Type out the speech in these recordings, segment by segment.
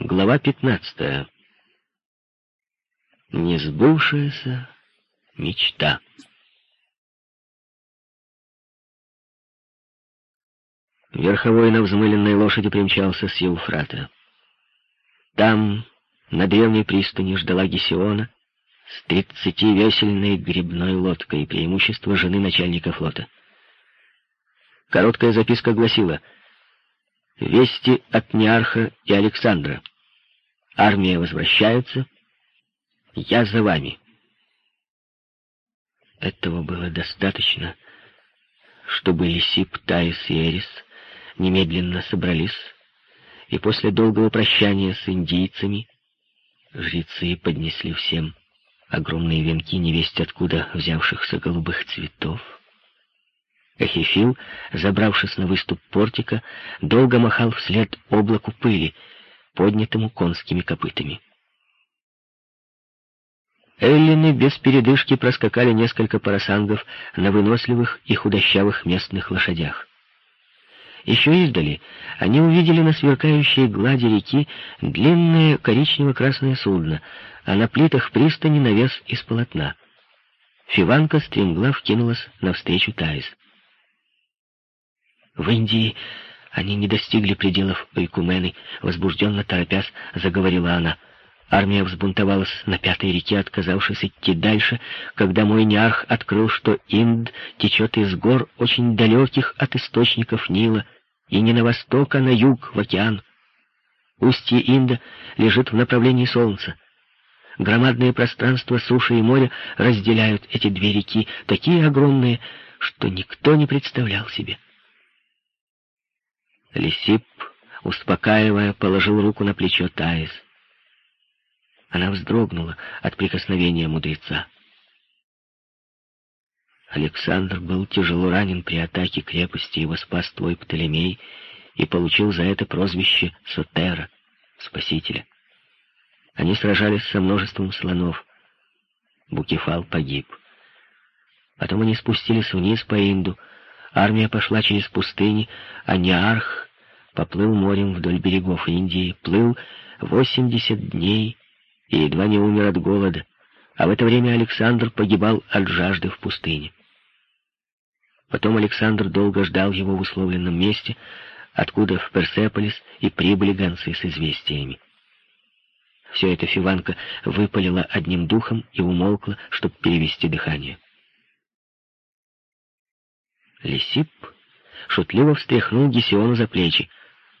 Глава 15. Несбывшаяся мечта. Верховой на взмыленной лошади примчался с Евфрата. Там, на древней пристани, ждала Гесиона с тридцативесельной грибной лодкой, преимущество жены начальника флота. Короткая записка гласила — Вести от Неарха и Александра. Армия возвращается. Я за вами. Этого было достаточно, чтобы Лисип, Таис и Эрис немедленно собрались, и после долгого прощания с индийцами жрецы поднесли всем огромные венки невесть откуда взявшихся голубых цветов, Эхифил, забравшись на выступ портика, долго махал вслед облаку пыли, поднятому конскими копытами. Эллины без передышки проскакали несколько парасангов на выносливых и худощавых местных лошадях. Еще издали они увидели на сверкающей глади реки длинное коричнево-красное судно, а на плитах пристани навес из полотна. Фиванка стремглав кинулась навстречу Таис. В Индии они не достигли пределов Ойкумены, возбужденно торопясь, заговорила она. Армия взбунтовалась на Пятой реке, отказавшись идти дальше, когда мой неарх открыл, что Инд течет из гор, очень далеких от источников Нила, и не на восток, а на юг, в океан. Устье Инда лежит в направлении солнца. Громадные пространства суши и моря разделяют эти две реки, такие огромные, что никто не представлял себе. Лисип, успокаивая, положил руку на плечо Таис. Она вздрогнула от прикосновения мудреца. Александр был тяжело ранен при атаке крепости, его спас твой Птолемей и получил за это прозвище Сотера, спасителя. Они сражались со множеством слонов. Букефал погиб. Потом они спустились вниз по Инду, Армия пошла через пустыни, а Неарх поплыл морем вдоль берегов Индии, плыл 80 дней и едва не умер от голода, а в это время Александр погибал от жажды в пустыне. Потом Александр долго ждал его в условленном месте, откуда в Персеполис и прибыли гонцы с известиями. Все это Фиванка выпалила одним духом и умолкла, чтобы перевести дыхание. Лисип шутливо встряхнул Гесиону за плечи.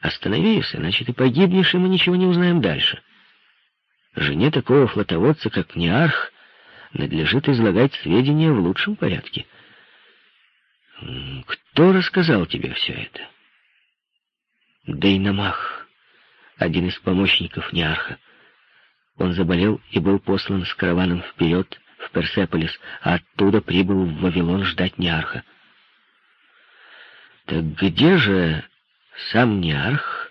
«Остановись, иначе ты погибнешь, и мы ничего не узнаем дальше. Жене такого флотоводца, как Неарх, надлежит излагать сведения в лучшем порядке. Кто рассказал тебе все это?» Дейнамах, один из помощников Неарха. Он заболел и был послан с караваном вперед, в Персеполис, а оттуда прибыл в Вавилон ждать Неарха. Так где же сам Неарх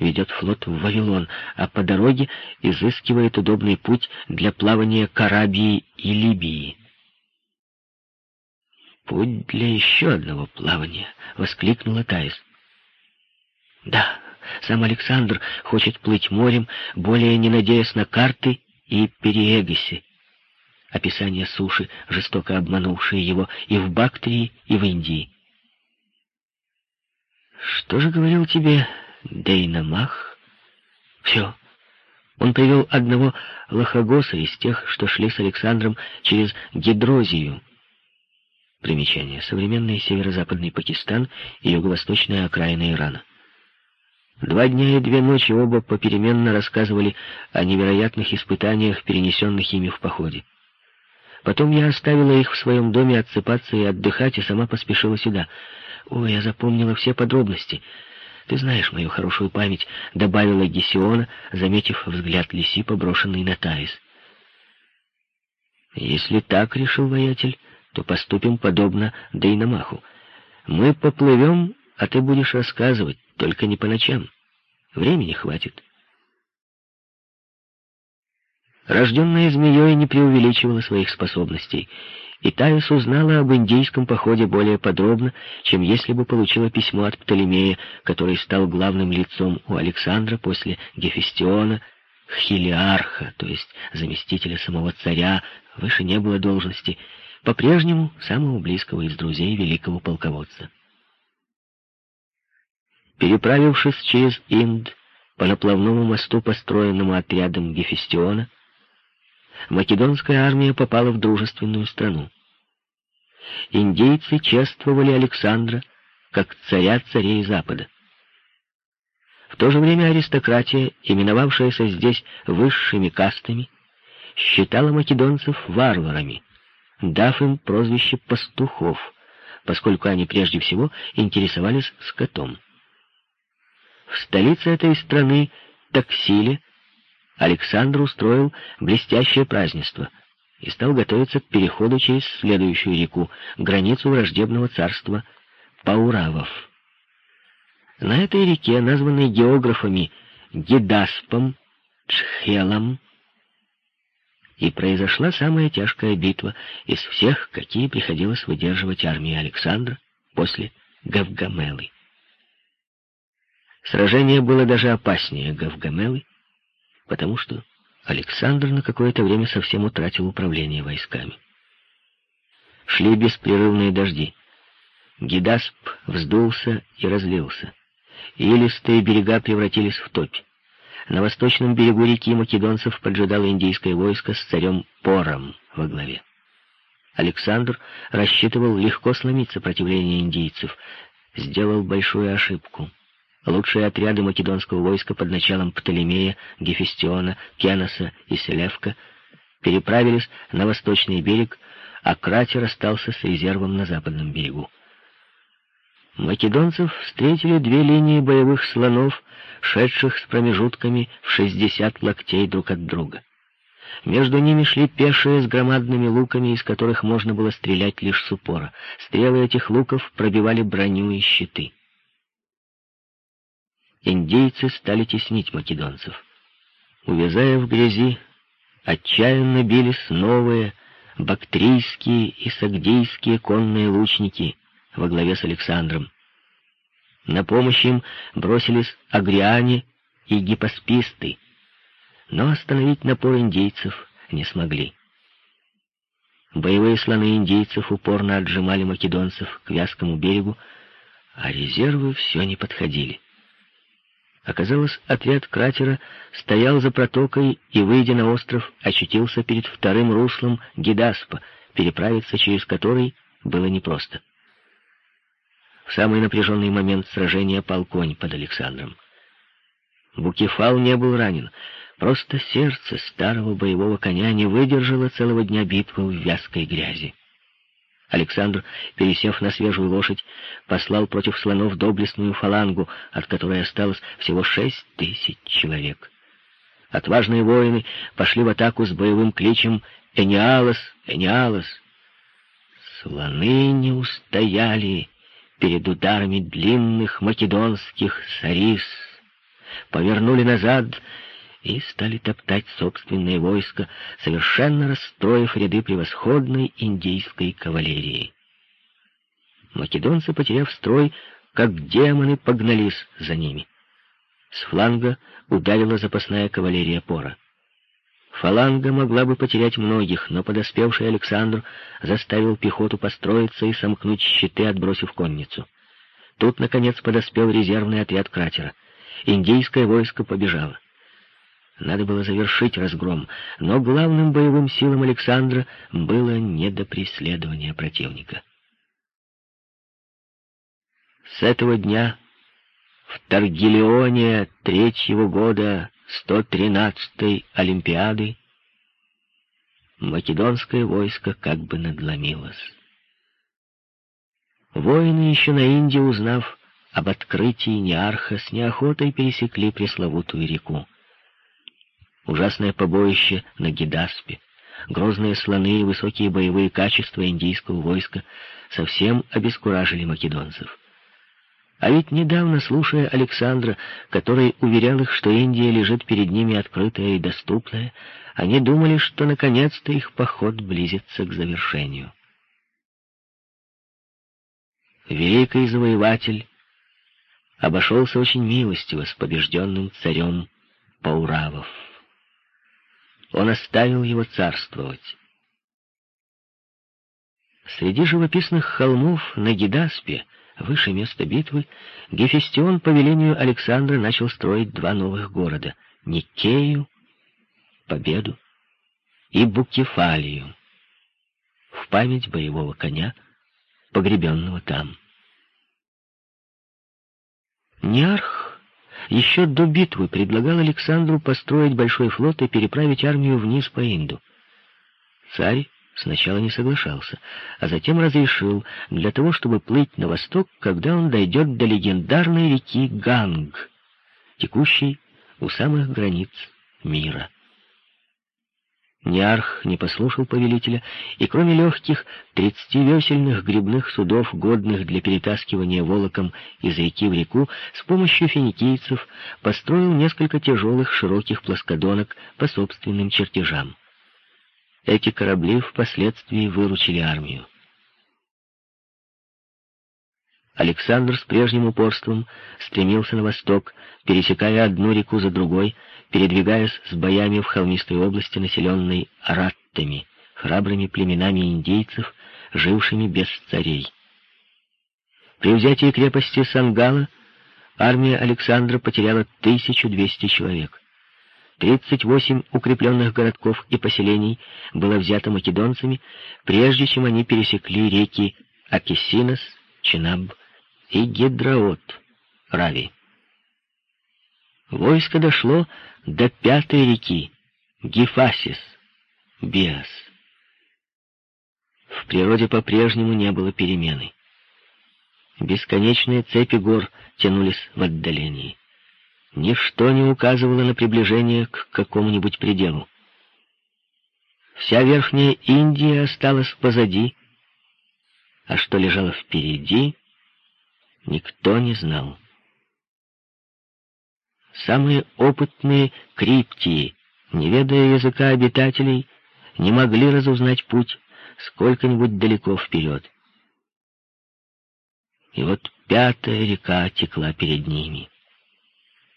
ведет флот в Вавилон, а по дороге изыскивает удобный путь для плавания к Арабии и Либии? «Путь для еще одного плавания!» — воскликнула Таис. «Да, сам Александр хочет плыть морем, более не надеясь на карты и переэгиси. Описание суши, жестоко обманувшие его и в Бактрии, и в Индии. Что же говорил тебе Дейнамах? Все. Он привел одного лохогоса из тех, что шли с Александром через Гидрозию. Примечание. Современный северо-западный Пакистан и юго-восточная окраина Ирана. Два дня и две ночи оба попеременно рассказывали о невероятных испытаниях, перенесенных ими в походе. Потом я оставила их в своем доме отсыпаться и отдыхать, и сама поспешила сюда — «О, я запомнила все подробности. Ты знаешь мою хорошую память», — добавила Гесиона, заметив взгляд Лиси, поброшенный на Таис. «Если так, — решил воятель, — то поступим подобно Дейнамаху. Мы поплывем, а ты будешь рассказывать, только не по ночам. Времени хватит». Рожденная змеей не преувеличивала своих способностей и Таис узнала об индийском походе более подробно, чем если бы получила письмо от Птолемея, который стал главным лицом у Александра после Гефестиона, Хилиарха, то есть заместителя самого царя, выше не было должности, по-прежнему самого близкого из друзей великого полководца. Переправившись через Инд по наплавному мосту, построенному отрядом Гефестиона, македонская армия попала в дружественную страну. Индейцы чествовали Александра как царя царей Запада. В то же время аристократия, именовавшаяся здесь высшими кастами, считала македонцев варварами, дав им прозвище пастухов, поскольку они прежде всего интересовались скотом. В столице этой страны, Таксиле, Александр устроил блестящее празднество и стал готовиться к переходу через следующую реку, границу враждебного царства Пауравов. На этой реке, названной географами Гедаспом, Чхелом, и произошла самая тяжкая битва из всех, какие приходилось выдерживать армии Александра после Гавгамелы. Сражение было даже опаснее Гавгамелы, потому что Александр на какое-то время совсем утратил управление войсками. Шли беспрерывные дожди. Гидасп вздулся и разлился. Илистые берега превратились в топь. На восточном берегу реки македонцев поджидало индийское войско с царем Пором во главе. Александр рассчитывал легко сломить сопротивление индийцев, сделал большую ошибку. Лучшие отряды македонского войска под началом Птолемея, Гефестиона, Кеноса и Селевка переправились на восточный берег, а кратер остался с резервом на западном берегу. Македонцев встретили две линии боевых слонов, шедших с промежутками в 60 локтей друг от друга. Между ними шли пешие с громадными луками, из которых можно было стрелять лишь с упора. Стрелы этих луков пробивали броню и щиты индейцы стали теснить македонцев. Увязая в грязи, отчаянно бились новые бактрийские и сагдийские конные лучники во главе с Александром. На помощь им бросились агриане и гипосписты, но остановить напор индейцев не смогли. Боевые слоны индейцев упорно отжимали македонцев к Вязкому берегу, а резервы все не подходили. Оказалось, отряд кратера стоял за протокой и, выйдя на остров, очутился перед вторым руслом Гидаспа, переправиться через который было непросто. В самый напряженный момент сражения пал конь под Александром. Букефал не был ранен, просто сердце старого боевого коня не выдержало целого дня битвы в вязкой грязи. Александр, пересев на свежую лошадь, послал против слонов доблестную фалангу, от которой осталось всего шесть тысяч человек. Отважные воины пошли в атаку с боевым кличем «Эниалос! Эниалос!». Слоны не устояли перед ударами длинных македонских сарис, повернули назад и стали топтать собственное войско, совершенно расстроив ряды превосходной индийской кавалерии. Македонцы, потеряв строй, как демоны погнались за ними. С фланга ударила запасная кавалерия Пора. Фаланга могла бы потерять многих, но подоспевший Александр заставил пехоту построиться и сомкнуть щиты, отбросив конницу. Тут, наконец, подоспел резервный отряд кратера. Индийское войско побежало. Надо было завершить разгром, но главным боевым силам Александра было не до преследования противника. С этого дня в Таргилеоне третьего года 113-й Олимпиады македонское войско как бы надломилось. Воины еще на Индии, узнав об открытии Неарха, с неохотой пересекли пресловутую реку. Ужасное побоище на Гидаспе, грозные слоны и высокие боевые качества индийского войска совсем обескуражили македонцев. А ведь недавно, слушая Александра, который уверял их, что Индия лежит перед ними открытая и доступная, они думали, что наконец-то их поход близится к завершению. великий завоеватель, обошелся очень милостиво с побежденным царем Пауравов. Он оставил его царствовать. Среди живописных холмов на Гидаспе, выше места битвы, Гефестион по велению Александра начал строить два новых города — Никею, Победу, и Букефалию, в память боевого коня, погребенного там. Ниарх еще до битвы предлагал Александру построить большой флот и переправить армию вниз по Инду. Царь сначала не соглашался, а затем разрешил для того, чтобы плыть на восток, когда он дойдет до легендарной реки Ганг, текущей у самых границ мира. Ниарх не послушал повелителя, и кроме легких тридцативесельных грибных судов, годных для перетаскивания волоком из реки в реку, с помощью финикийцев построил несколько тяжелых широких плоскодонок по собственным чертежам. Эти корабли впоследствии выручили армию. Александр с прежним упорством стремился на восток, пересекая одну реку за другой, передвигаясь с боями в холмистой области, населенной араттами, храбрыми племенами индейцев, жившими без царей. При взятии крепости Сангала армия Александра потеряла 1200 человек. 38 укрепленных городков и поселений было взято македонцами, прежде чем они пересекли реки Акисинос, Чинаб и Гидраот, Рави. Войско дошло до пятой реки, Гефасис, Биас. В природе по-прежнему не было перемены. Бесконечные цепи гор тянулись в отдалении. Ничто не указывало на приближение к какому-нибудь пределу. Вся Верхняя Индия осталась позади, а что лежало впереди, никто не знал. Самые опытные криптии, не ведая языка обитателей, не могли разузнать путь сколько-нибудь далеко вперед. И вот пятая река текла перед ними.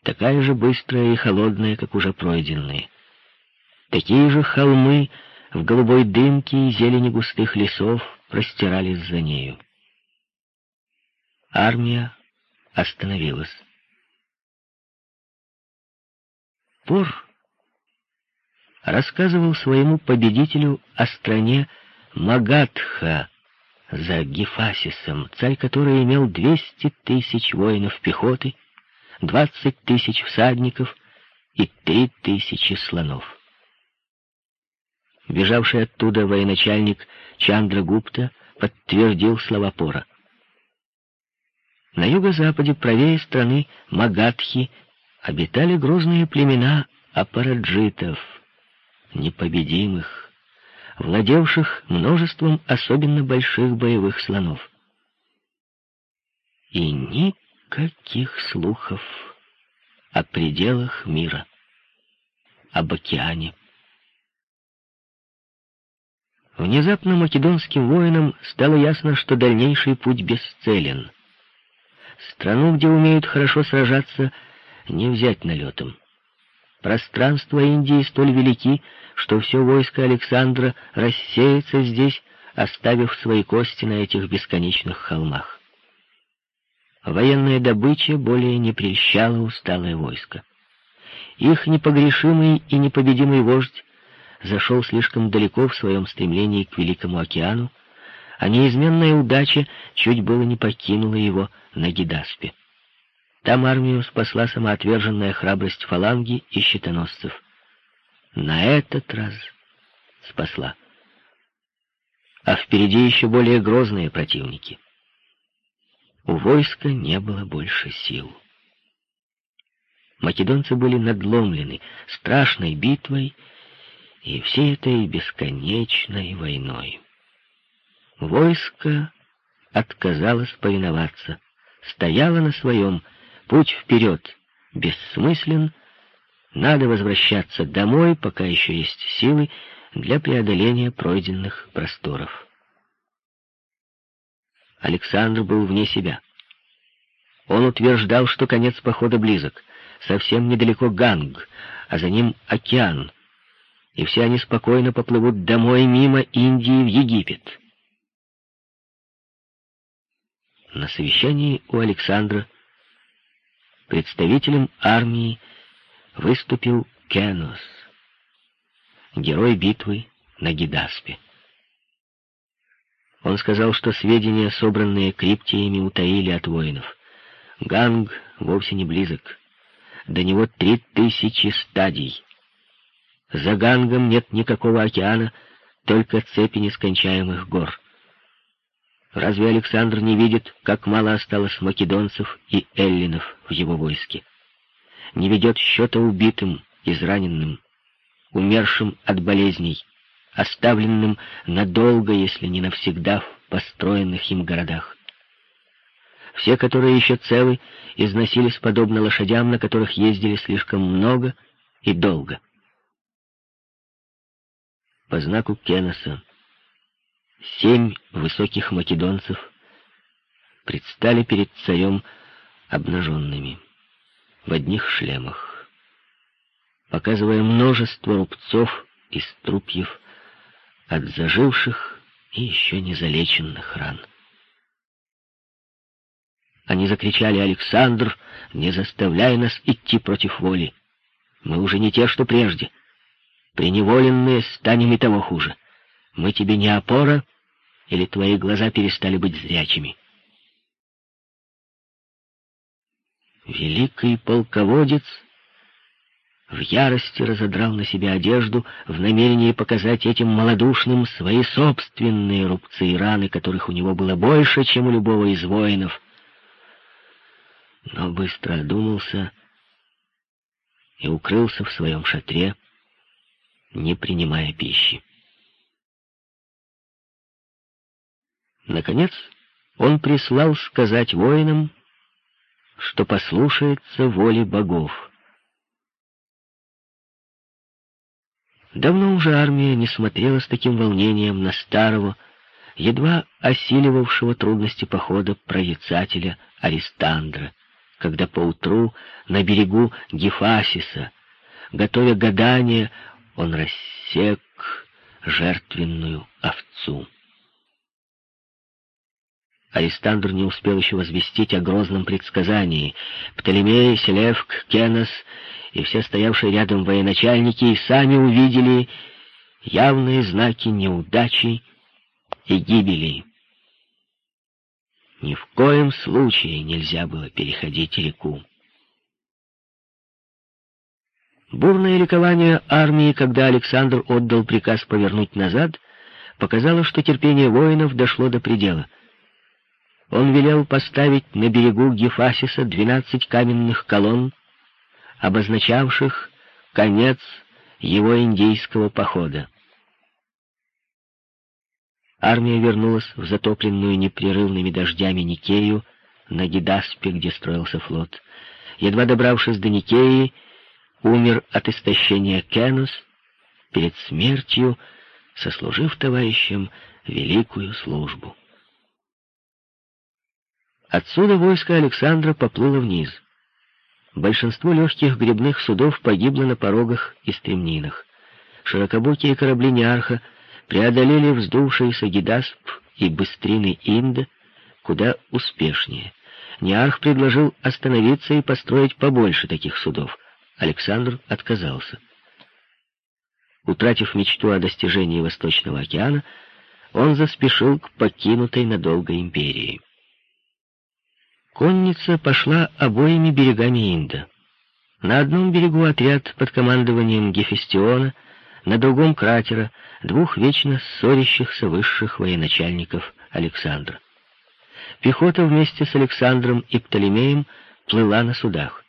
Такая же быстрая и холодная, как уже пройденные. Такие же холмы в голубой дымке и зелени густых лесов простирались за нею. Армия остановилась. Пор рассказывал своему победителю о стране Магадха за Гефасисом, царь который имел 200 тысяч воинов пехоты, 20 тысяч всадников и 3 тысячи слонов. Бежавший оттуда военачальник Чандра Гупта подтвердил слова Пора. На юго-западе, правее страны Магадхи, обитали грозные племена апараджитов, непобедимых, владевших множеством особенно больших боевых слонов. И никаких слухов о пределах мира, об океане. Внезапно македонским воинам стало ясно, что дальнейший путь бесцелен — Страну, где умеют хорошо сражаться, не взять налетом. Пространства Индии столь велики, что все войско Александра рассеется здесь, оставив свои кости на этих бесконечных холмах. Военная добыча более не прельщала усталое войско. Их непогрешимый и непобедимый вождь зашел слишком далеко в своем стремлении к Великому океану, а неизменная удача чуть было не покинула его на Гидаспе. Там армию спасла самоотверженная храбрость фаланги и щитоносцев. На этот раз спасла. А впереди еще более грозные противники. У войска не было больше сил. Македонцы были надломлены страшной битвой и всей этой бесконечной войной. Войско отказалось повиноваться, стояло на своем, путь вперед бессмыслен, надо возвращаться домой, пока еще есть силы для преодоления пройденных просторов. Александр был вне себя. Он утверждал, что конец похода близок. Совсем недалеко Ганг, а за ним океан. И все они спокойно поплывут домой мимо Индии в Египет. На совещании у Александра представителем армии выступил Кенос, герой битвы на Гидаспе. Он сказал, что сведения, собранные криптиями, утаили от воинов. Ганг вовсе не близок. До него три тысячи стадий. За Гангом нет никакого океана, только цепи нескончаемых гор. Разве Александр не видит, как мало осталось македонцев и эллинов в его войске? Не ведет счета убитым, израненным, умершим от болезней, оставленным надолго, если не навсегда, в построенных им городах. Все, которые еще целы, износились подобно лошадям, на которых ездили слишком много и долго. По знаку Кеноса семь высоких македонцев предстали перед царем обнаженными, в одних шлемах, показывая множество рубцов и струпьев от заживших и еще не залеченных ран. Они закричали «Александр, не заставляй нас идти против воли! Мы уже не те, что прежде. Приневоленные станем и того хуже. Мы тебе не опора, или твои глаза перестали быть зрячими. Великий полководец в ярости разодрал на себя одежду в намерении показать этим малодушным свои собственные рубцы и раны, которых у него было больше, чем у любого из воинов. Но быстро одумался и укрылся в своем шатре, не принимая пищи. Наконец, он прислал сказать воинам, что послушается воли богов. Давно уже армия не смотрела с таким волнением на старого, едва осиливавшего трудности похода прорицателя Аристандра, когда поутру на берегу Гефасиса, готовя гадание, он рассек жертвенную овцу. Алистандр не успел еще возвестить о грозном предсказании. Птолемей, Селевк, Кенос и все стоявшие рядом военачальники и сами увидели явные знаки неудачи и гибели. Ни в коем случае нельзя было переходить реку. Бурное ликование армии, когда Александр отдал приказ повернуть назад, показало, что терпение воинов дошло до предела — он велел поставить на берегу Гефасиса двенадцать каменных колонн, обозначавших конец его индейского похода. Армия вернулась в затопленную непрерывными дождями Никею на Гидаспе, где строился флот. Едва добравшись до Никеи, умер от истощения Кенус, перед смертью сослужив товарищам великую службу. Отсюда войско Александра поплыло вниз. Большинство легких грибных судов погибло на порогах и стремнинах. Широкобокие корабли Неарха преодолели вздувшийся Гидасп и быстрины Инда куда успешнее. Неарх предложил остановиться и построить побольше таких судов. Александр отказался. Утратив мечту о достижении Восточного океана, он заспешил к покинутой надолго империи. Конница пошла обоими берегами Инда. На одном берегу отряд под командованием Гефестиона, на другом кратера, двух вечно ссорящихся высших военачальников Александра. Пехота вместе с Александром и Птолемеем плыла на судах.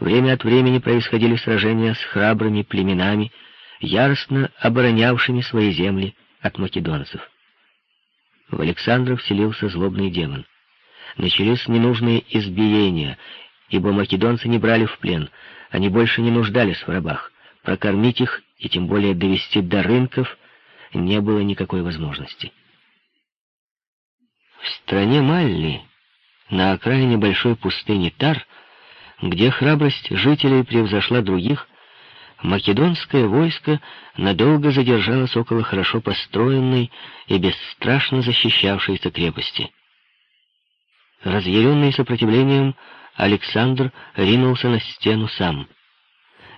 Время от времени происходили сражения с храбрыми племенами, яростно оборонявшими свои земли от македонцев. В Александра вселился злобный демон начались ненужные избиения, ибо македонцы не брали в плен, они больше не нуждались в рабах. Прокормить их и тем более довести до рынков не было никакой возможности. В стране Малли, на окраине большой пустыни Тар, где храбрость жителей превзошла других, македонское войско надолго задержалось около хорошо построенной и бесстрашно защищавшейся крепости. Разъяренный сопротивлением, Александр ринулся на стену сам.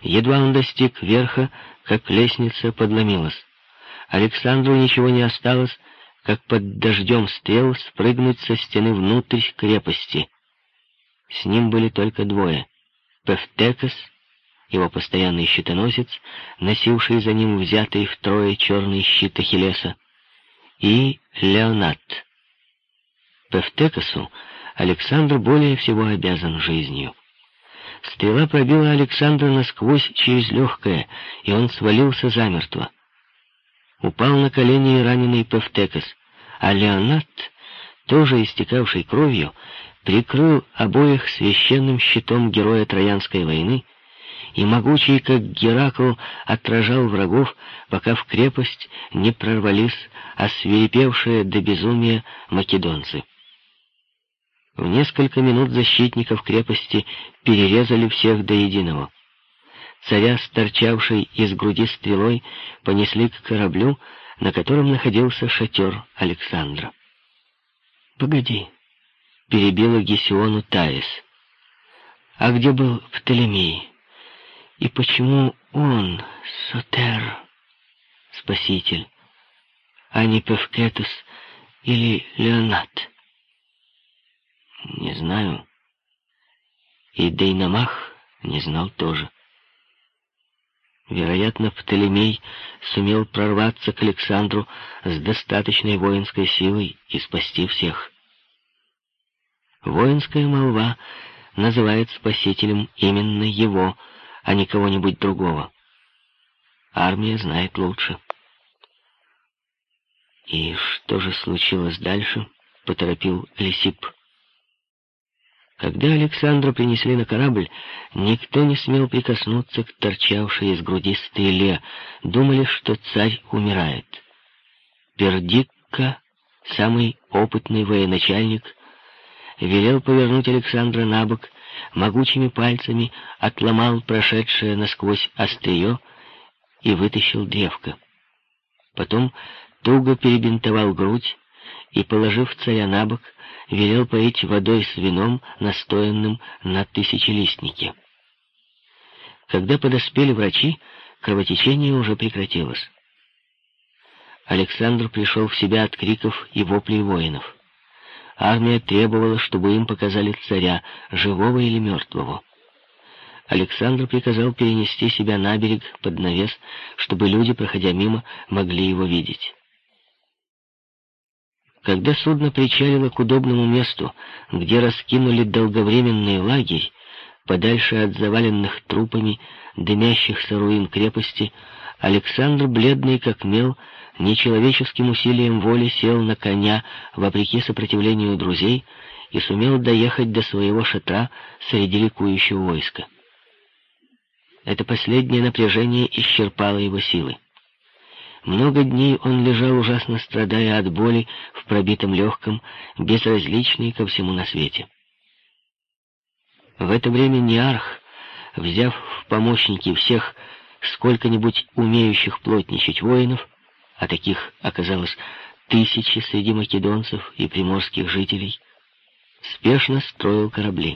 Едва он достиг верха, как лестница подломилась. Александру ничего не осталось, как под дождем стрел спрыгнуть со стены внутрь крепости. С ним были только двое — Пефтекас, его постоянный щитоносец, носивший за ним взятый втрое черный щит Ахиллеса, и Леонат. Пефтекасу Александр более всего обязан жизнью. Стрела пробила Александра насквозь через легкое, и он свалился замертво. Упал на колени раненый Пефтекас, а Леонат, тоже истекавший кровью, прикрыл обоих священным щитом героя Троянской войны и могучий, как Геракл, отражал врагов, пока в крепость не прорвались освирепевшие до безумия македонцы. В несколько минут защитников крепости перерезали всех до единого. Царя, сторчавший из груди стрелой, понесли к кораблю, на котором находился шатер Александра. «Погоди», — перебила Гесиону Таис. «А где был Птолемей? И почему он, Сотер, спаситель, а не Певкетус или Леонат?» Не знаю. И Дейнамах не знал тоже. Вероятно, Птолемей сумел прорваться к Александру с достаточной воинской силой и спасти всех. Воинская молва называет спасителем именно его, а не кого-нибудь другого. Армия знает лучше. «И что же случилось дальше?» — поторопил Лисип. Когда Александра принесли на корабль, никто не смел прикоснуться к торчавшей из груди стреле. Думали, что царь умирает. Пердикка, самый опытный военачальник, велел повернуть Александра на бок, могучими пальцами отломал прошедшее насквозь острие и вытащил древко. Потом туго перебинтовал грудь и, положив царя на бок, велел поить водой с вином, настоянным на тысячелистнике. Когда подоспели врачи, кровотечение уже прекратилось. Александр пришел в себя от криков и воплей воинов. Армия требовала, чтобы им показали царя, живого или мертвого. Александр приказал перенести себя на берег под навес, чтобы люди, проходя мимо, могли его видеть. Когда судно причалило к удобному месту, где раскинули долговременный лагерь, подальше от заваленных трупами, дымящихся руин крепости, Александр, бледный как мел, нечеловеческим усилием воли сел на коня, вопреки сопротивлению друзей, и сумел доехать до своего шатра среди ликующего войска. Это последнее напряжение исчерпало его силы. Много дней он лежал, ужасно страдая от боли в пробитом легком, безразличный ко всему на свете. В это время Неарх, взяв в помощники всех сколько-нибудь умеющих плотничать воинов, а таких оказалось тысячи среди македонцев и приморских жителей, спешно строил корабли.